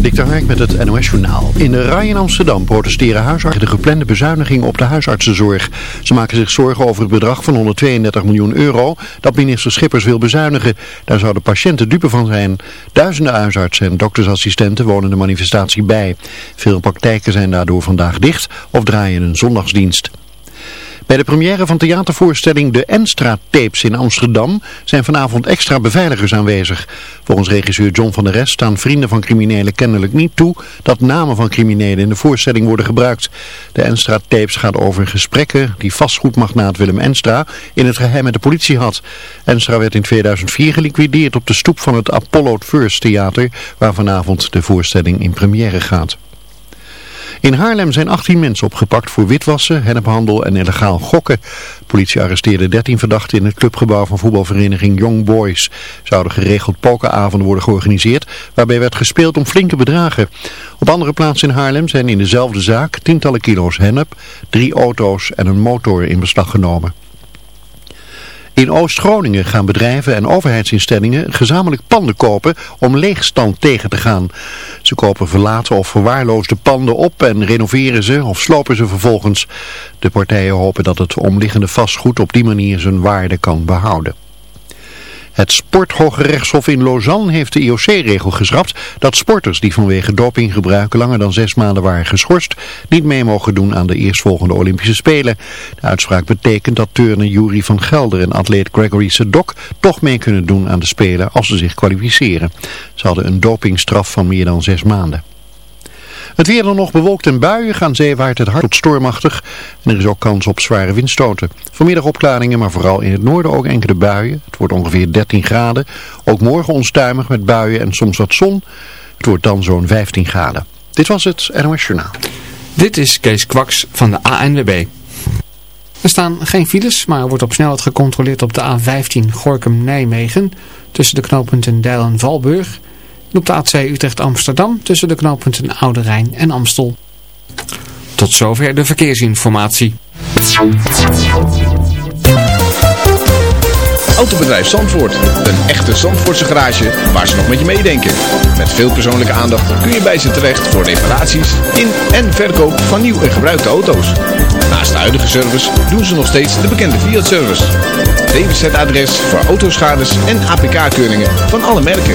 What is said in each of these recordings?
Dikter Hark met het NOS Journaal. In de Rij in Amsterdam protesteren huisartsen de geplande bezuiniging op de huisartsenzorg. Ze maken zich zorgen over het bedrag van 132 miljoen euro dat minister Schippers wil bezuinigen. Daar zouden patiënten dupe van zijn. Duizenden huisartsen en doktersassistenten wonen de manifestatie bij. Veel praktijken zijn daardoor vandaag dicht of draaien een zondagsdienst. Bij de première van theatervoorstelling De Enstra-tapes in Amsterdam zijn vanavond extra beveiligers aanwezig. Volgens regisseur John van der Rest staan vrienden van criminelen kennelijk niet toe dat namen van criminelen in de voorstelling worden gebruikt. De Enstra-tapes gaat over gesprekken die vastgoedmagnaat Willem Enstra in het geheim met de politie had. Enstra werd in 2004 geliquideerd op de stoep van het Apollo First Theater waar vanavond de voorstelling in première gaat. In Haarlem zijn 18 mensen opgepakt voor witwassen, hennephandel en illegaal gokken. Politie arresteerde 13 verdachten in het clubgebouw van voetbalvereniging Young Boys. Zouden geregeld pokeravonden worden georganiseerd, waarbij werd gespeeld om flinke bedragen. Op andere plaatsen in Haarlem zijn in dezelfde zaak tientallen kilo's hennep, drie auto's en een motor in beslag genomen. In Oost-Groningen gaan bedrijven en overheidsinstellingen gezamenlijk panden kopen om leegstand tegen te gaan. Ze kopen verlaten of verwaarloosde panden op en renoveren ze of slopen ze vervolgens. De partijen hopen dat het omliggende vastgoed op die manier zijn waarde kan behouden. Het Sporthoge Rechtshof in Lausanne heeft de IOC-regel geschrapt dat sporters die vanwege dopinggebruik langer dan zes maanden waren geschorst niet mee mogen doen aan de eerstvolgende Olympische Spelen. De uitspraak betekent dat turner Jury van Gelder en atleet Gregory Sedok toch mee kunnen doen aan de Spelen als ze zich kwalificeren. Ze hadden een dopingstraf van meer dan zes maanden. Het weer dan nog bewolkt en buien gaan zeewaart het hard tot stormachtig. En er is ook kans op zware windstoten. Vanmiddag opklaringen, maar vooral in het noorden ook enkele buien. Het wordt ongeveer 13 graden. Ook morgen onstuimig met buien en soms wat zon. Het wordt dan zo'n 15 graden. Dit was het NOS Journaal. Dit is Kees Kwaks van de ANWB. Er staan geen files, maar er wordt op snelheid gecontroleerd op de A15 Gorkum-Nijmegen. Tussen de knooppunten Deil en Valburg op de A2 Utrecht-Amsterdam tussen de knooppunten Oude Rijn en Amstel. Tot zover de verkeersinformatie. Autobedrijf Zandvoort. Een echte Zandvoortse garage waar ze nog met je meedenken. Met veel persoonlijke aandacht kun je bij ze terecht voor reparaties in en verkoop van nieuw en gebruikte auto's. Naast de huidige service doen ze nog steeds de bekende Fiat-service. DWZ-adres voor autoschades en APK-keuringen van alle merken.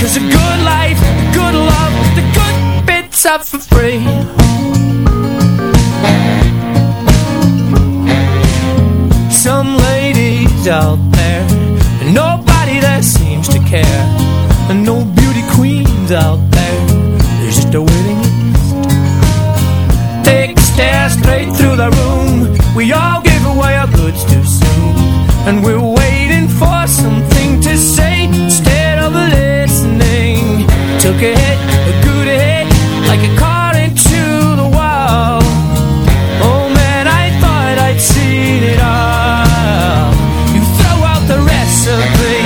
Cause a good life, a good love, the good bits are for free. Some ladies out there, and nobody that seems to care. And no beauty queens out there, There's just a waiting list. Take a stare straight through the room, we all give away our goods too soon. And we're waiting for some took a hit, a good hit, like a car into the wall. Oh man, I thought I'd seen it all. You throw out the recipe,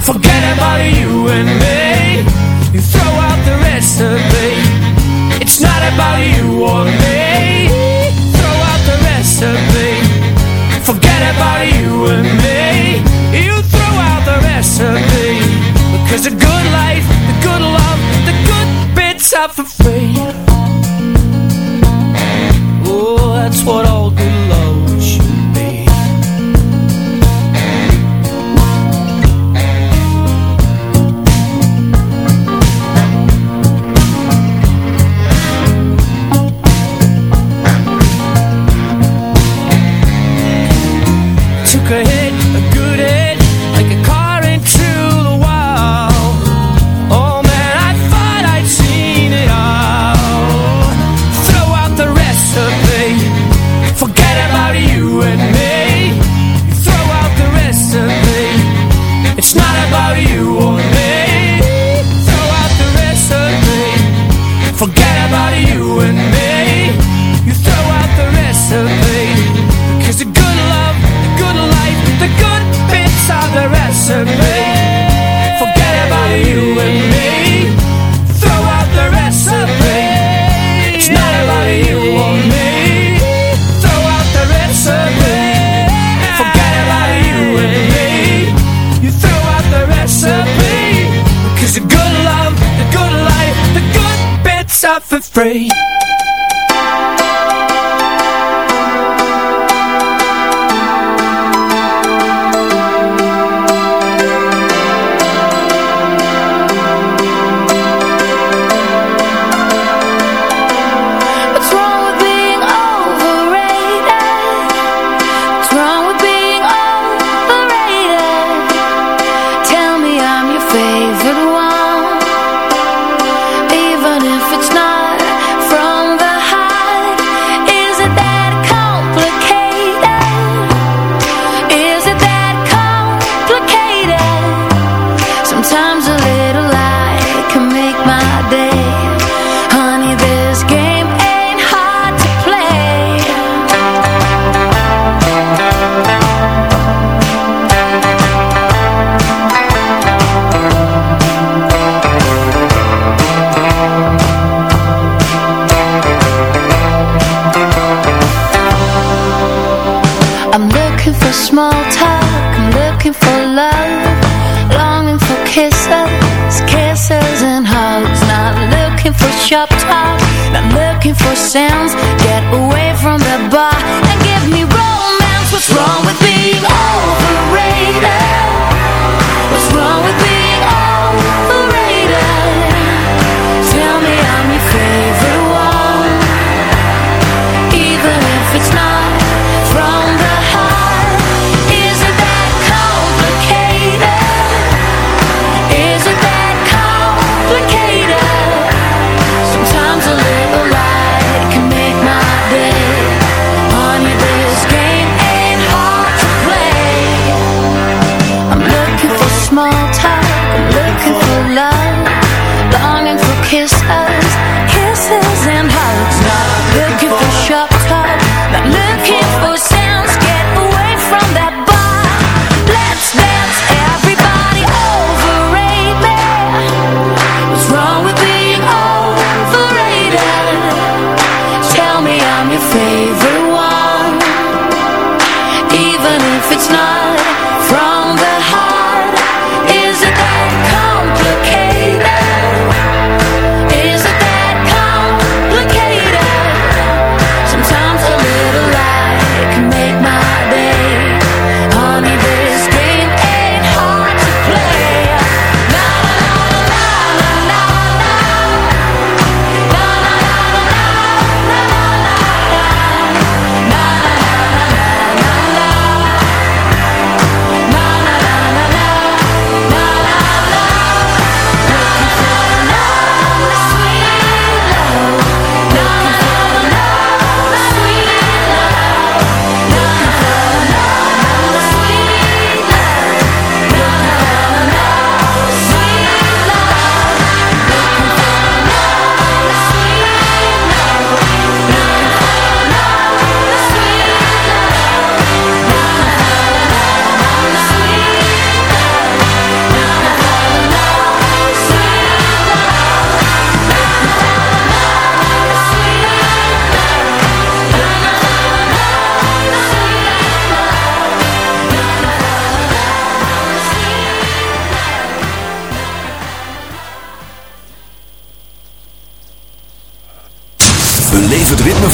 forget about you and me. You throw out the recipe, it's not about you or me. Throw out the recipe, forget about you and me. You throw out the recipe, because a good life the f- free.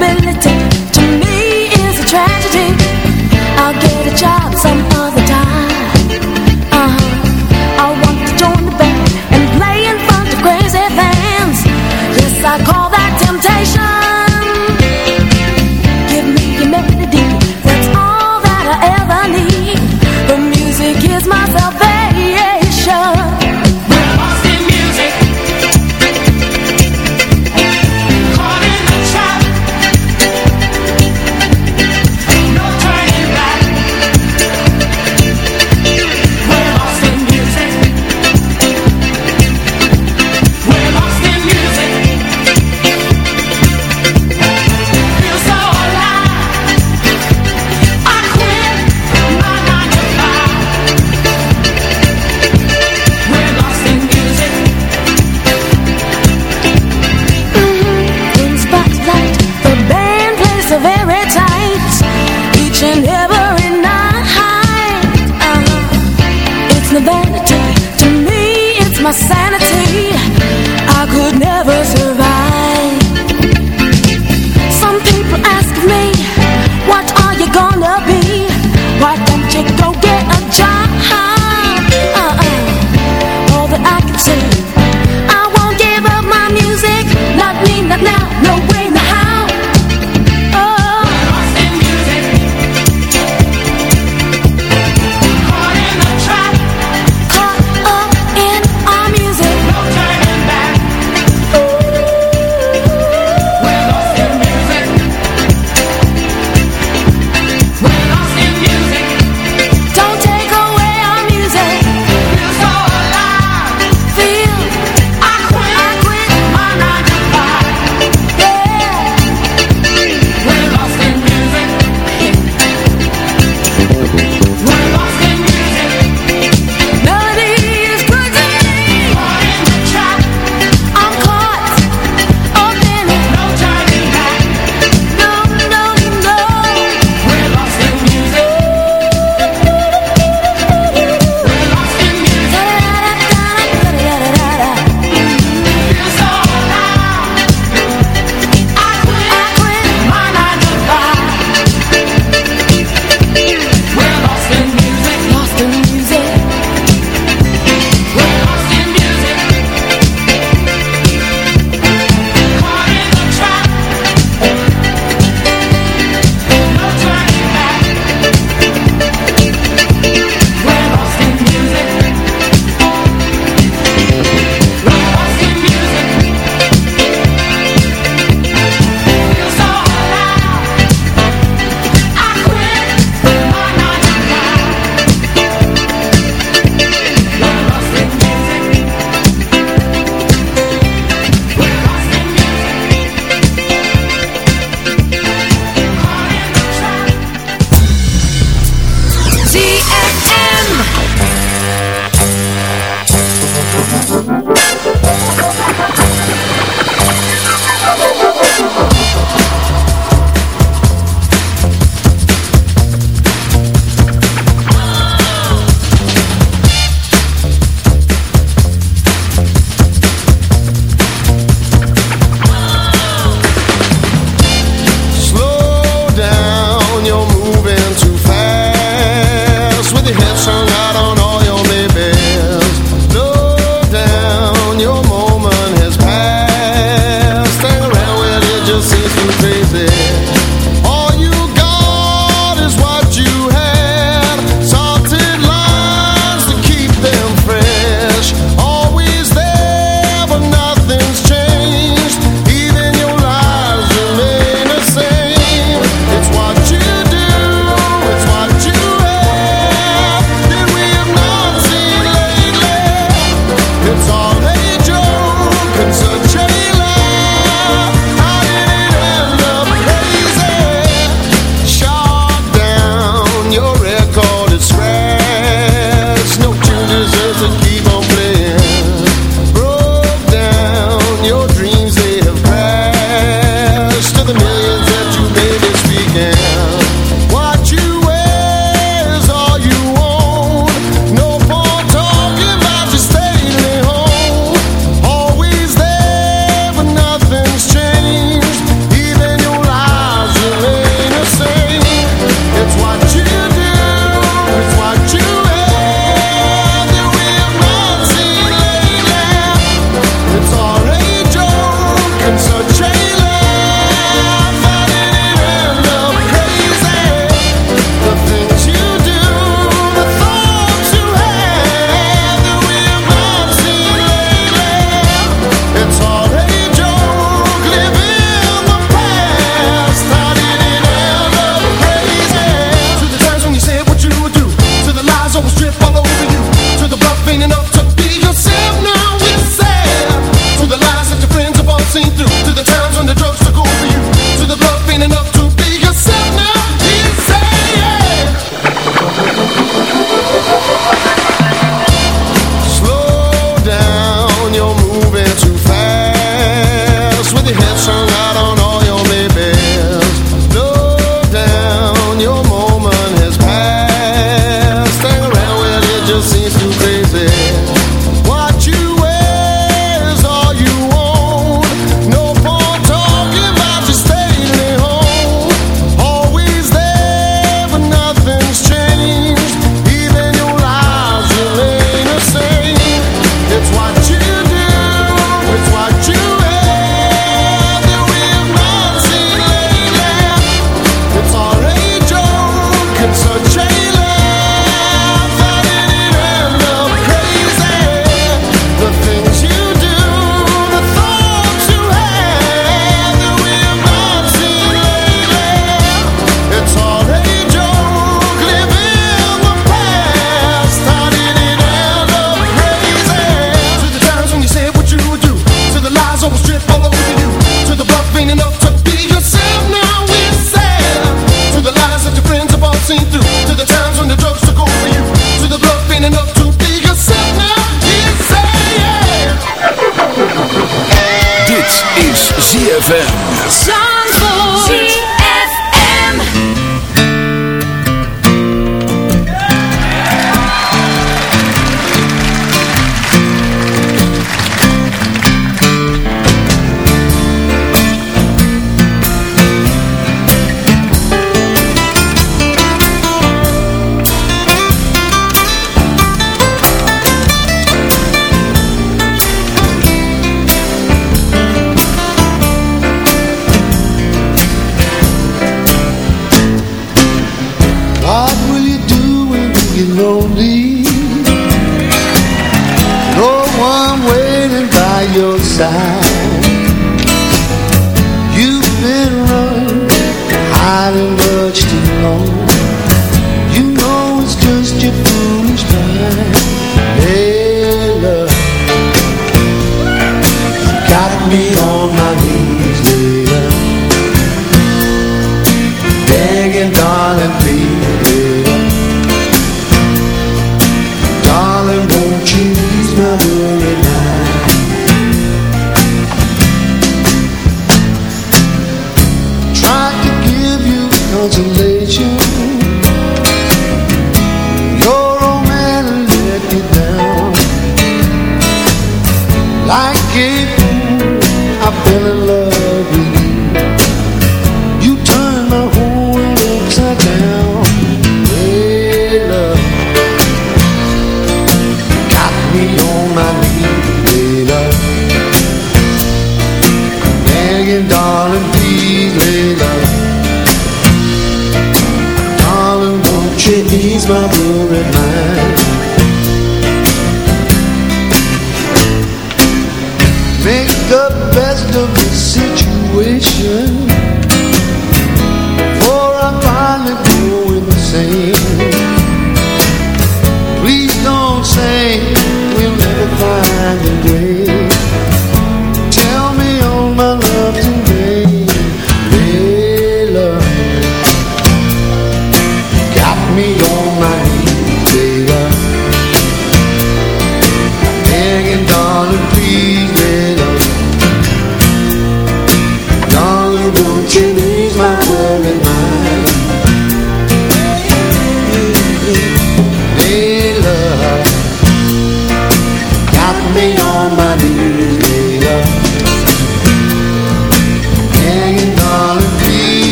possibility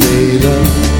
made up.